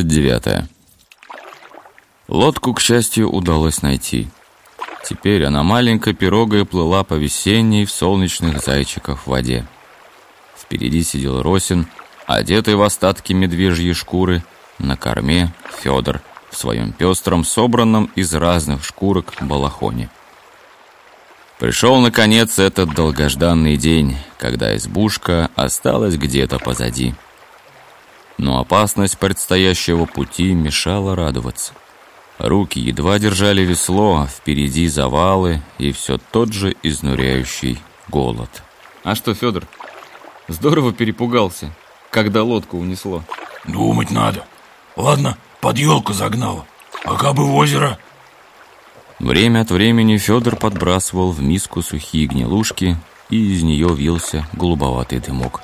Глава 29 Лодку, к счастью, удалось найти. Теперь она маленькой пирогой плыла по весенней в солнечных зайчиках в воде. Впереди сидел Росин, одетый в остатки медвежьей шкуры, на корме Федор в своем пестром, собранном из разных шкурок балахоне. Пришел, наконец, этот долгожданный день, когда избушка осталась где-то позади но опасность предстоящего пути мешала радоваться. Руки едва держали весло, а впереди завалы и все тот же изнуряющий голод. А что, Федор, здорово перепугался, когда лодку унесло? Думать надо. Ладно, под елку загнало, а как бы в озеро... Время от времени Федор подбрасывал в миску сухие гнилушки, и из нее вился голубоватый дымок.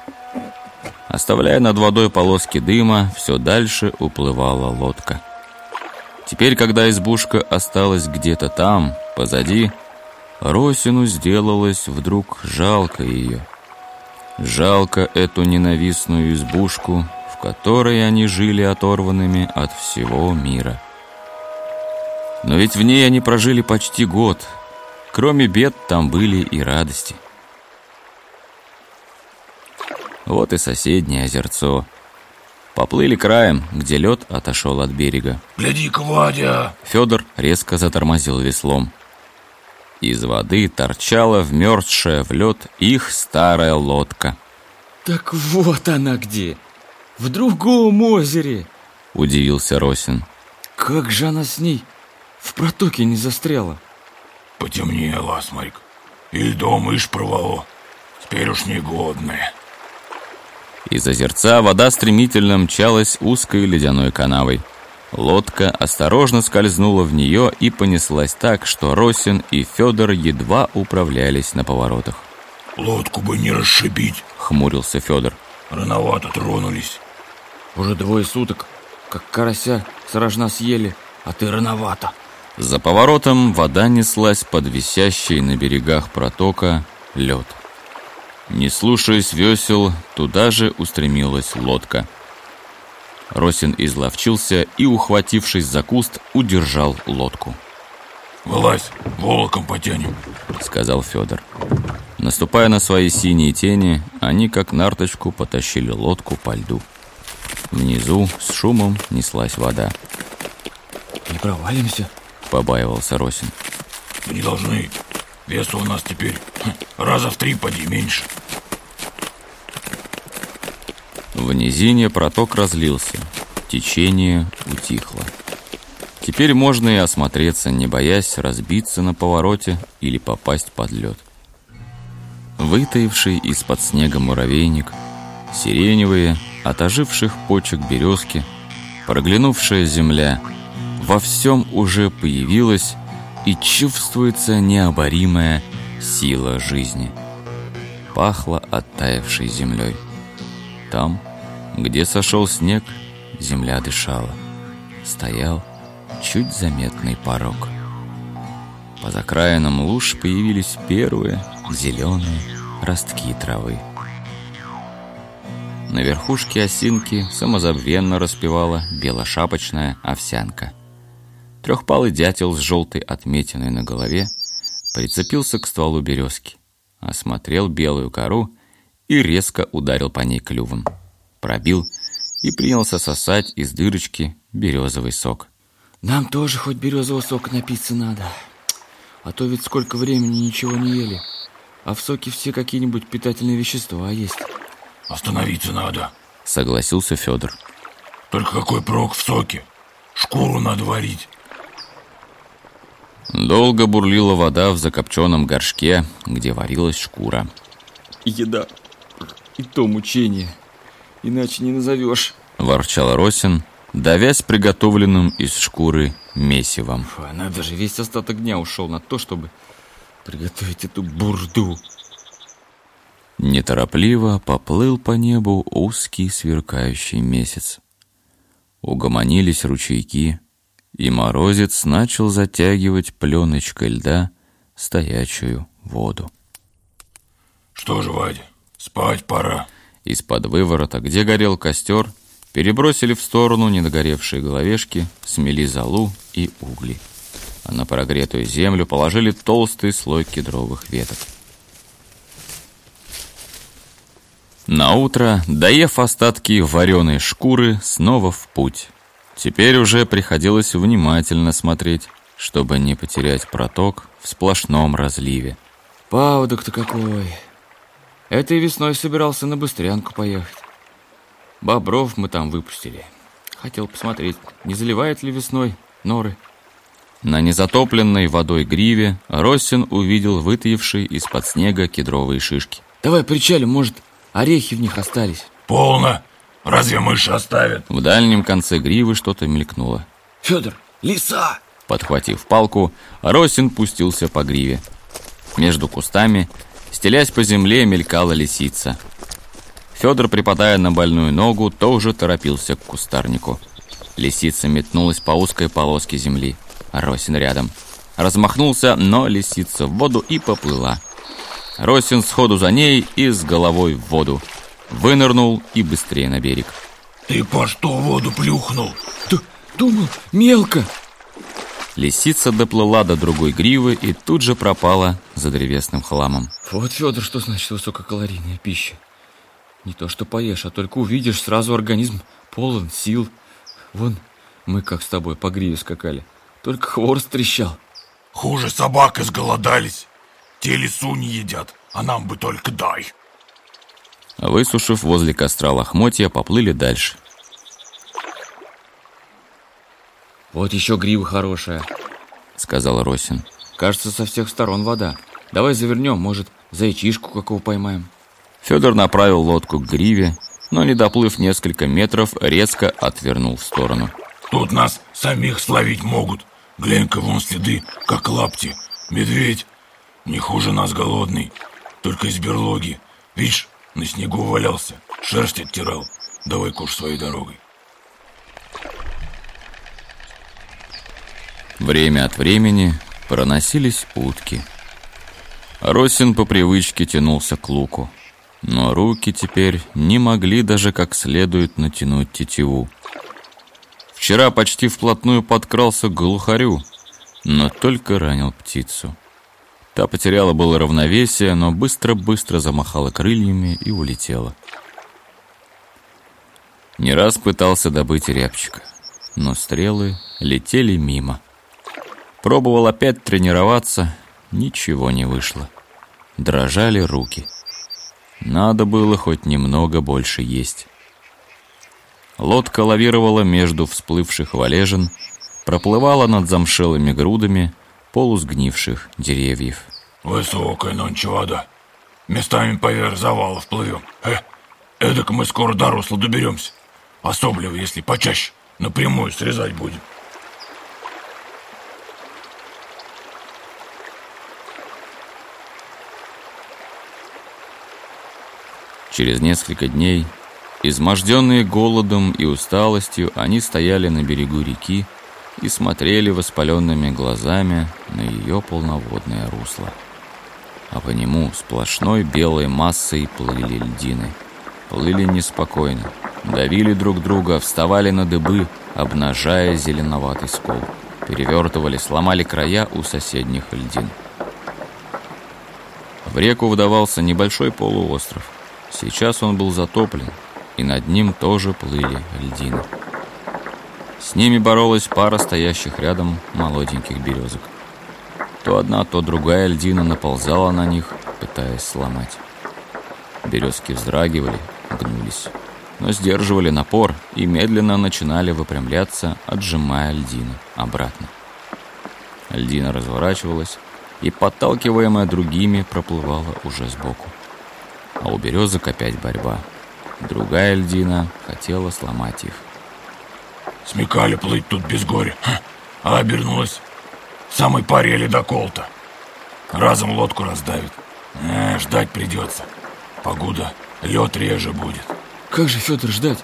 Оставляя над водой полоски дыма, все дальше уплывала лодка. Теперь, когда избушка осталась где-то там, позади, Росину сделалось вдруг жалко ее. Жалко эту ненавистную избушку, в которой они жили оторванными от всего мира. Но ведь в ней они прожили почти год. Кроме бед там были и радости. Вот и соседнее озерцо. Поплыли краем, где лед отошел от берега. «Гляди-ка, Вадя!» Федор резко затормозил веслом. Из воды торчала вмерзшая в лед их старая лодка. «Так вот она где! В другом озере!» Удивился Росин. «Как же она с ней в протоке не застряла?» «Потемнело, смотри И льдом ишь провало. Теперь уж негодная». Из озерца вода стремительно мчалась узкой ледяной канавой. Лодка осторожно скользнула в нее и понеслась так, что Росин и Федор едва управлялись на поворотах. «Лодку бы не расшибить!» — хмурился Федор. «Рановато тронулись». «Уже двое суток, как карася с рожна съели, а ты рановато». За поворотом вода неслась под висящий на берегах протока лед. Не слушаясь весел, туда же устремилась лодка. Росин изловчился и, ухватившись за куст, удержал лодку. «Вылазь, волоком потянем», — сказал Федор. Наступая на свои синие тени, они, как нарточку, потащили лодку по льду. Внизу с шумом неслась вода. «Не провалимся?» — побаивался Росин. «Не должны. Веса у нас теперь раза в три поди меньше. В низине проток разлился, течение утихло. Теперь можно и осмотреться, не боясь разбиться на повороте или попасть под лед. Вытаивший из-под снега муравейник, сиреневые, от оживших почек березки, проглянувшая земля, во всем уже появилась и чувствуется необоримая сила жизни. Пахло оттаившей землей. Там, где сошел снег, земля дышала. Стоял чуть заметный порог. По закраинам луж появились первые зеленые ростки травы. На верхушке осинки самозабвенно распевала белошапочная овсянка – Трехпалый дятел с желтой отметиной на голове прицепился к стволу березки, осмотрел белую кору и резко ударил по ней клювом. Пробил и принялся сосать из дырочки березовый сок. «Нам тоже хоть березового сока напиться надо, а то ведь сколько времени ничего не ели, а в соке все какие-нибудь питательные вещества есть». «Остановиться надо», — согласился Федор. «Только какой прок в соке? Шкуру надо варить». Долго бурлила вода в закопченном горшке, где варилась шкура. Еда. И то мучение. Иначе не назовешь. Ворчал Росин, давясь приготовленным из шкуры месивом. Фу, надо же, весь остаток дня ушел на то, чтобы приготовить эту бурду. Неторопливо поплыл по небу узкий сверкающий месяц. Угомонились ручейки, и морозец начал затягивать пленочкой льда стоячую воду. Что же, Вадя, спать пора. Из-под выворота, где горел костер, Перебросили в сторону недогоревшие головешки, смели золу и угли. А на прогретую землю положили толстый слой кедровых веток. На утро, доев остатки вареной шкуры, снова в путь. Теперь уже приходилось внимательно смотреть, чтобы не потерять проток в сплошном разливе. Паводок-то какой! Этой весной собирался на Быстрянку поехать. Бобров мы там выпустили. Хотел посмотреть, не заливает ли весной норы. На незатопленной водой гриве Росин увидел вытаившие из-под снега кедровые шишки. Давай причалим, может, орехи в них остались. Полно. Разве мыши оставят? В дальнем конце гривы что-то мелькнуло. Федор, лиса! Подхватив палку, Росин пустился по гриве. Между кустами, стелясь по земле, мелькала лисица. Федор, припадая на больную ногу, тоже торопился к кустарнику. Лисица метнулась по узкой полоске земли. Росин рядом. Размахнулся, но лисица в воду и поплыла. Росин сходу за ней и с головой в воду. Вынырнул и быстрее на берег. Ты по что в воду плюхнул? Д думал, мелко. Лисица доплыла до другой гривы и тут же пропала за древесным хламом. Вот, Федор, что значит высококалорийная пища. Не то что поешь, а только увидишь, сразу организм полон сил. Вон, мы как с тобой по гриве скакали. Только хворост трещал. Хуже собак изголодались. Те лесу не едят, а нам бы только дай. Высушив возле костра лохмотья, поплыли дальше. Вот еще грива хорошая, сказал Росин. Кажется, со всех сторон вода. Давай завернем, может, зайчишку какого поймаем. Федор направил лодку к гриве, но, не доплыв несколько метров, резко отвернул в сторону. Тут нас самих словить могут. Глянь-ка, вон следы, как лапти. Медведь, не хуже нас голодный, только из берлоги. Видишь, на снегу валялся, шерсть оттирал. Давай куш своей дорогой. Время от времени проносились утки. Росин по привычке тянулся к луку, но руки теперь не могли даже как следует натянуть тетиву. Вчера почти вплотную подкрался к глухарю, но только ранил птицу. Та потеряла было равновесие, но быстро-быстро замахала крыльями и улетела. Не раз пытался добыть рябчика, но стрелы летели мимо. Пробовал опять тренироваться, ничего не вышло. Дрожали руки. Надо было хоть немного больше есть. Лодка лавировала между всплывших валежин, проплывала над замшелыми грудами полусгнивших деревьев. Высокая нонче вода. Местами поверх завалов плывем. Э, эдак мы скоро до русла доберемся. Особливо, если почаще напрямую срезать будем. Через несколько дней, изможденные голодом и усталостью, они стояли на берегу реки и смотрели воспаленными глазами на ее полноводное русло. А по нему сплошной белой массой плыли льдины. Плыли неспокойно, давили друг друга, вставали на дыбы, обнажая зеленоватый скол. Перевертывали, сломали края у соседних льдин. В реку выдавался небольшой полуостров. Сейчас он был затоплен, и над ним тоже плыли льдины. С ними боролась пара стоящих рядом молоденьких березок. То одна, то другая льдина наползала на них, пытаясь сломать. Березки вздрагивали, гнулись, но сдерживали напор и медленно начинали выпрямляться, отжимая льдину обратно. Льдина разворачивалась и, подталкиваемая другими, проплывала уже сбоку. А у березок опять борьба. Другая льдина хотела сломать их. Смекали плыть тут без горя, а обернулась самой паре ледокол-то. Разом лодку раздавит. Э, ждать придется. Погода, лед реже будет. Как же, Федор, ждать?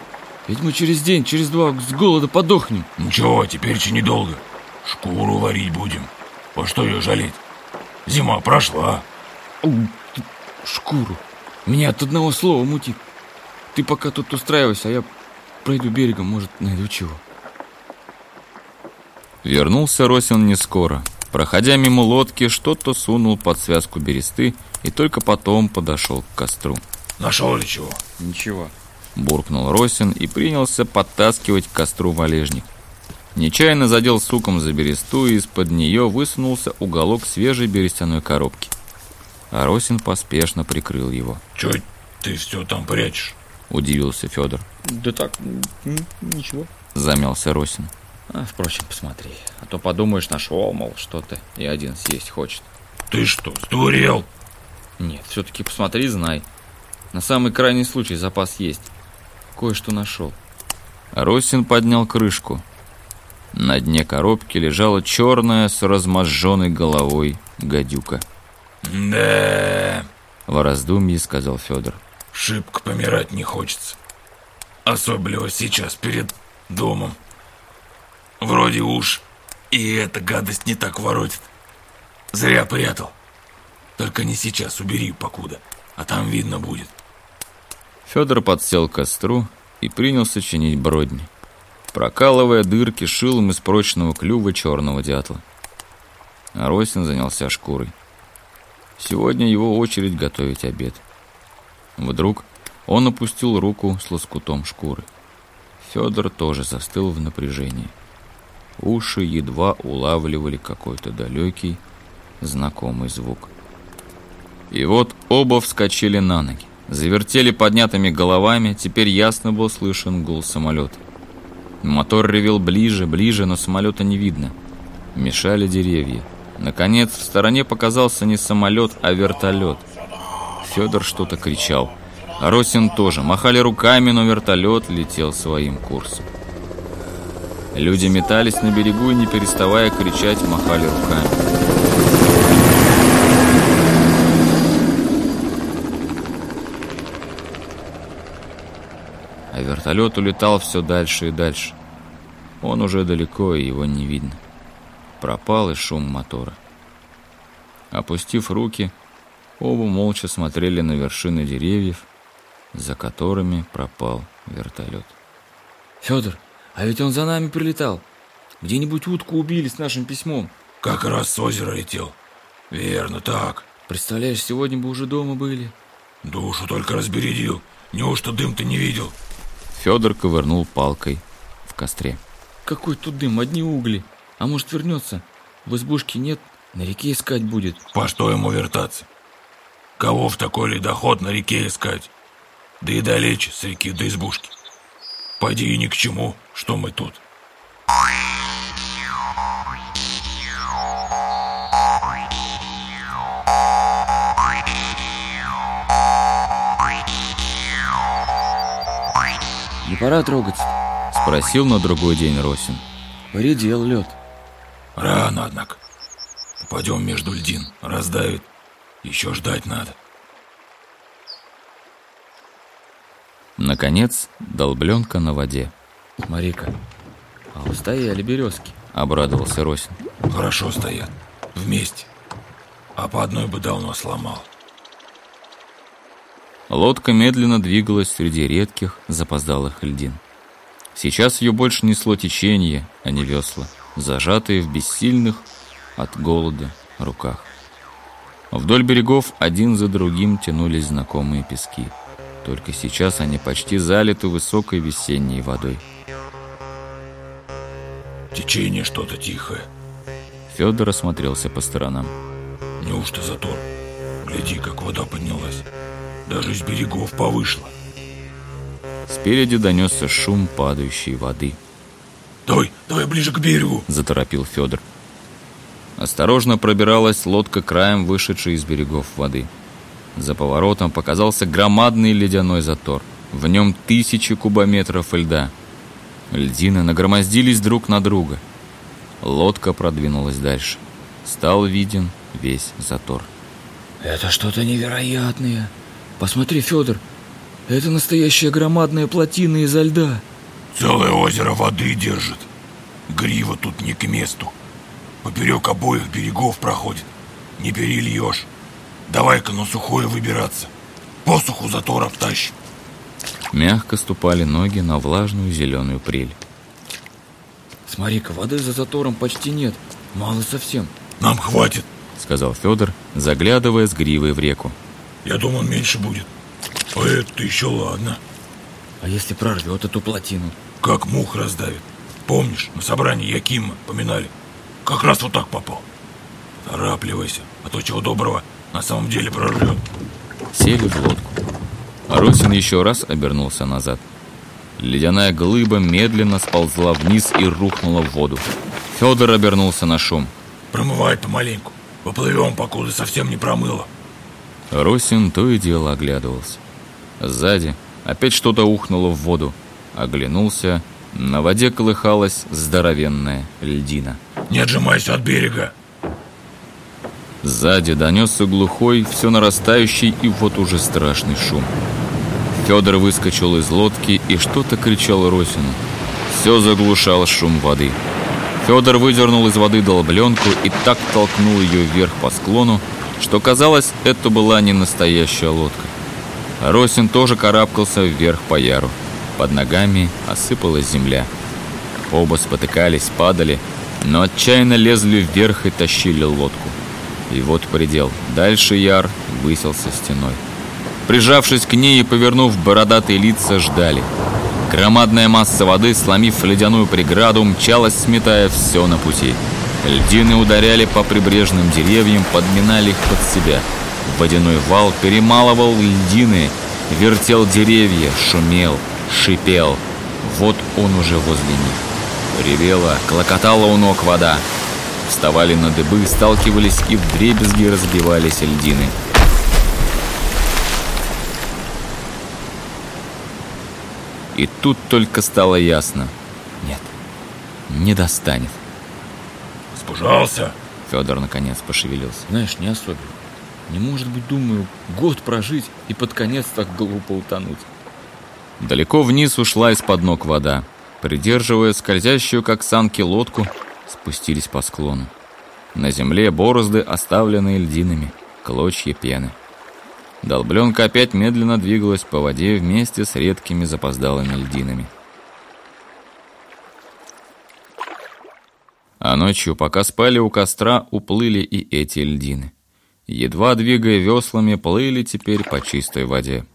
Ведь мы через день, через два с голода подохнем. Ничего, теперь еще недолго. Шкуру варить будем. Во что ее жалеть? Зима прошла. Шкуру. Меня от одного слова мутит. Ты пока тут устраивайся, а я пройду берегом, может, найду чего. Вернулся Росин не скоро. Проходя мимо лодки, что-то сунул под связку бересты и только потом подошел к костру. Нашел ли чего? Ничего. Буркнул Росин и принялся подтаскивать к костру валежник. Нечаянно задел суком за бересту, и из-под нее высунулся уголок свежей берестяной коробки. А Росин поспешно прикрыл его. Че ты все там прячешь? Удивился Федор. Да так, ничего. Замялся Росин. А, впрочем, посмотри. А то подумаешь, нашел, мол, что-то и один съесть хочет. Ты что, сдурел? Нет, все-таки посмотри, знай. На самый крайний случай запас есть. Кое-что нашел. Росин поднял крышку. На дне коробки лежала черная с разможженной головой гадюка. Да, В раздумье сказал Федор. шибко помирать не хочется. Особенно сейчас, перед домом. Вроде уж и эта гадость не так воротит. Зря прятал. Только не сейчас, убери покуда, а там видно будет. Федор подсел к костру и принялся чинить бродни, прокалывая дырки шилом из прочного клюва черного дятла. А Росин занялся шкурой. Сегодня его очередь готовить обед. Вдруг он опустил руку с лоскутом шкуры. Федор тоже застыл в напряжении. Уши едва улавливали какой-то далекий, знакомый звук. И вот оба вскочили на ноги. Завертели поднятыми головами, теперь ясно был слышен гул самолета. Мотор ревел ближе, ближе, но самолета не видно. Мешали деревья. Наконец, в стороне показался не самолет, а вертолет. Федор что-то кричал. Росин тоже. Махали руками, но вертолет летел своим курсом. Люди метались на берегу и, не переставая кричать, махали руками. А вертолет улетал все дальше и дальше. Он уже далеко, и его не видно. Пропал и шум мотора. Опустив руки, оба молча смотрели на вершины деревьев, за которыми пропал вертолет. Федор, а ведь он за нами прилетал. Где-нибудь утку убили с нашим письмом. Как раз с озера летел. Верно, так. Представляешь, сегодня бы уже дома были. Душу только разбередил. Неужто дым ты не видел? Федор ковырнул палкой в костре. Какой тут дым, одни угли. А может вернется? В избушке нет, на реке искать будет. По что ему вертаться? Кого в такой ледоход на реке искать? Да и далече с реки до избушки. Пойди и ни к чему, что мы тут. Не пора трогаться. Спросил на другой день Росин. Поредел лед. Рано, однако. Попадем между льдин, раздавит. Еще ждать надо. Наконец, долбленка на воде. Смотри-ка, а устояли березки. Обрадовался Росин. Хорошо стоят. Вместе. А по одной бы давно сломал. Лодка медленно двигалась среди редких, запоздалых льдин. Сейчас ее больше несло течение, а не весла, зажатые в бессильных от голода руках. Вдоль берегов один за другим тянулись знакомые пески. Только сейчас они почти залиты высокой весенней водой. Течение что-то тихое. Федор осмотрелся по сторонам. Неужто затор? Гляди, как вода поднялась. Даже с берегов повышла. Спереди донесся шум падающей воды. Давай, давай ближе к берегу. Заторопил Федор. Осторожно пробиралась лодка краем вышедшей из берегов воды. За поворотом показался громадный ледяной затор. В нем тысячи кубометров льда. Льдины нагромоздились друг на друга. Лодка продвинулась дальше. Стал виден весь затор. Это что-то невероятное. Посмотри, Федор, это настоящая громадная плотина изо льда. Целое озеро воды держит. Грива тут не к месту. Поперек обоих берегов проходит. Не перельешь. Давай-ка на сухое выбираться. Посуху затор обтащим. Мягко ступали ноги на влажную зеленую прель. Смотри-ка, воды за затором почти нет. Мало совсем. Нам хватит. Сказал Федор, заглядывая с гривой в реку. Я думал, меньше будет. А это еще ладно. А если прорвет эту плотину? Как мух раздавит. Помнишь, на собрании Якима поминали? Как раз вот так попал. Торопливайся, а то чего доброго на самом деле прорвет. Сели в лодку. Росин еще раз обернулся назад. Ледяная глыба медленно сползла вниз и рухнула в воду. Федор обернулся на шум. Промывает помаленьку. Поплывем, покуда совсем не промыло. Росин то и дело оглядывался. Сзади опять что-то ухнуло в воду. Оглянулся. На воде колыхалась здоровенная льдина. Не отжимайся от берега. Сзади донесся глухой, все нарастающий и вот уже страшный шум. Федор выскочил из лодки и что-то кричал Росину. Все заглушал шум воды. Федор выдернул из воды долбленку и так толкнул ее вверх по склону, что казалось, это была не настоящая лодка. Росин тоже карабкался вверх по яру. Под ногами осыпалась земля. Оба спотыкались, падали, но отчаянно лезли вверх и тащили лодку. И вот предел. Дальше яр высился стеной. Прижавшись к ней и повернув бородатые лица, ждали. Громадная масса воды, сломив ледяную преграду, мчалась, сметая все на пути. Льдины ударяли по прибрежным деревьям, подминали их под себя. Водяной вал перемалывал льдины, вертел деревья, шумел, шипел. Вот он уже возле них. Ревела, клокотала у ног вода. Вставали на дыбы, сталкивались и в дребезги разбивались льдины. И тут только стало ясно. Нет, не достанет. Спужался? Федор наконец пошевелился. Знаешь, не особенно. Не может быть, думаю, год прожить и под конец так глупо утонуть. Далеко вниз ушла из-под ног вода. Придерживая скользящую, как санки, лодку, спустились по склону. На земле борозды, оставленные льдинами, клочья пены. Долбленка опять медленно двигалась по воде вместе с редкими запоздалыми льдинами. А ночью, пока спали у костра, уплыли и эти льдины. Едва двигая веслами, плыли теперь по чистой воде.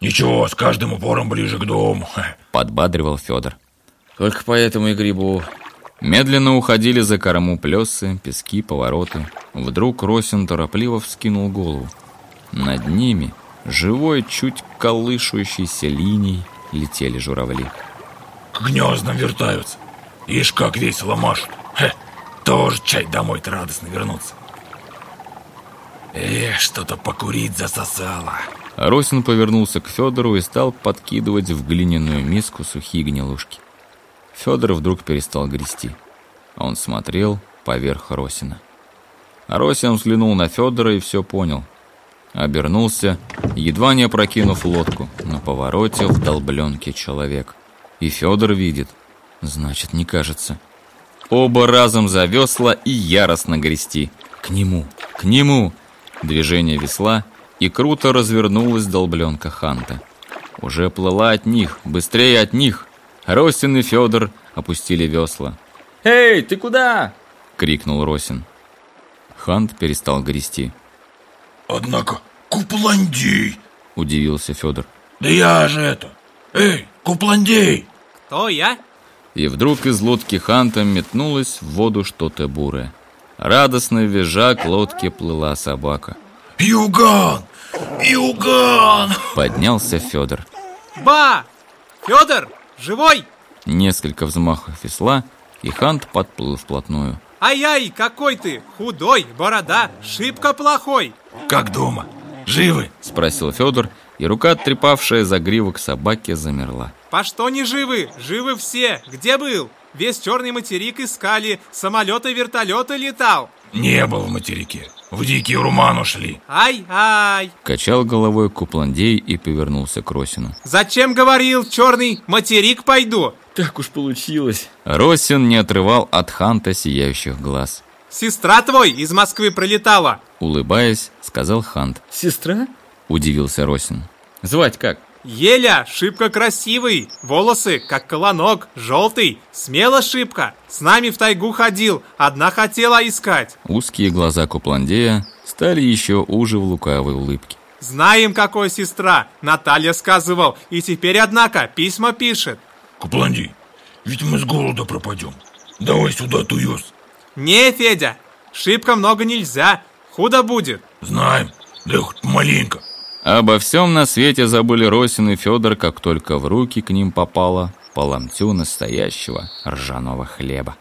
Ничего, с каждым упором ближе к дому. Подбадривал Федор. Только поэтому и грибу. Медленно уходили за корму плесы, пески, повороты. Вдруг Росин торопливо вскинул голову. Над ними, живой, чуть колышущейся линией, летели журавли. К гнездам вертаются. Ишь, как весело машут. Хе, тоже чай домой-то радостно вернуться. Эх, что-то покурить засосало. Росин повернулся к Федору и стал подкидывать в глиняную миску сухие гнилушки. Федор вдруг перестал грести. Он смотрел поверх Росина. Росин взглянул на Федора и все понял. Обернулся, едва не опрокинув лодку. На повороте в долбленке человек. И Федор видит. Значит, не кажется. Оба разом за весла и яростно грести. К нему, к нему. Движение весла, и круто развернулась долбленка Ханта. Уже плыла от них, быстрее от них. Росин и Федор опустили весла. «Эй, ты куда?» — крикнул Росин. Хант перестал грести. Однако, купландей! Удивился Федор. Да я же это! Эй, купландей! Кто я? И вдруг из лодки Ханта метнулось в воду что-то бурое. Радостно визжа к лодке плыла собака. Юган! Юган! Поднялся Федор. Ба! Федор, живой? Несколько взмахов весла, и Хант подплыл вплотную. Ай-яй, какой ты! Худой, борода, шибко плохой! Как дома? Живы? Спросил Федор, и рука, трепавшая за гривок собаки, замерла. По что не живы? Живы все! Где был? Весь черный материк искали, самолеты, вертолеты летал. Не был в материке. В дикий руман ушли. Ай-ай! Качал головой Купландей и повернулся к Росину. Зачем говорил, черный материк пойду? Так уж получилось. Росин не отрывал от Ханта сияющих глаз. Сестра твой из Москвы пролетала. Улыбаясь, сказал Хант. Сестра? Удивился Росин. Звать как? Еля, шибко красивый, волосы, как колонок, желтый, смело шибко. С нами в тайгу ходил, одна хотела искать. Узкие глаза Купландея стали еще уже в лукавой улыбке. Знаем, какой сестра, Наталья сказывал, и теперь, однако, письма пишет. Купланди, ведь мы с голода пропадем. Давай сюда туёс. Не, Федя, шибко много нельзя, худо будет. Знаем, да хоть маленько. Обо всем на свете забыли Росин и Федор, как только в руки к ним попало по ломтю настоящего ржаного хлеба.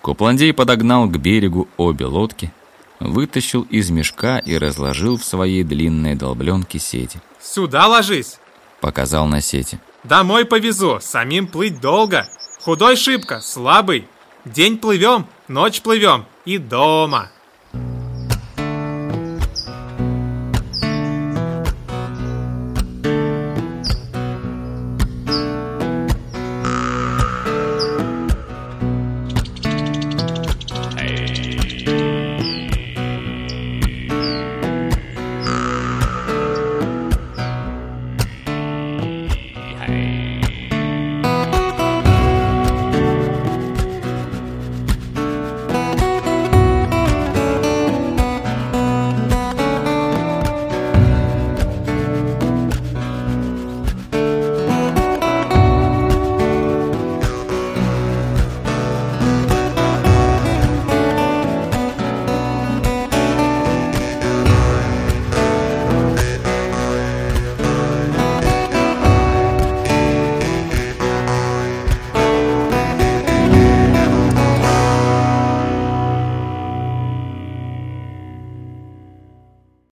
Купландей подогнал к берегу обе лодки, вытащил из мешка и разложил в своей длинной долбленке сети. Сюда ложись. Показал на сети. Домой повезу, самим плыть долго. Худой шибко, слабый. День плывем, ночь плывем и дома.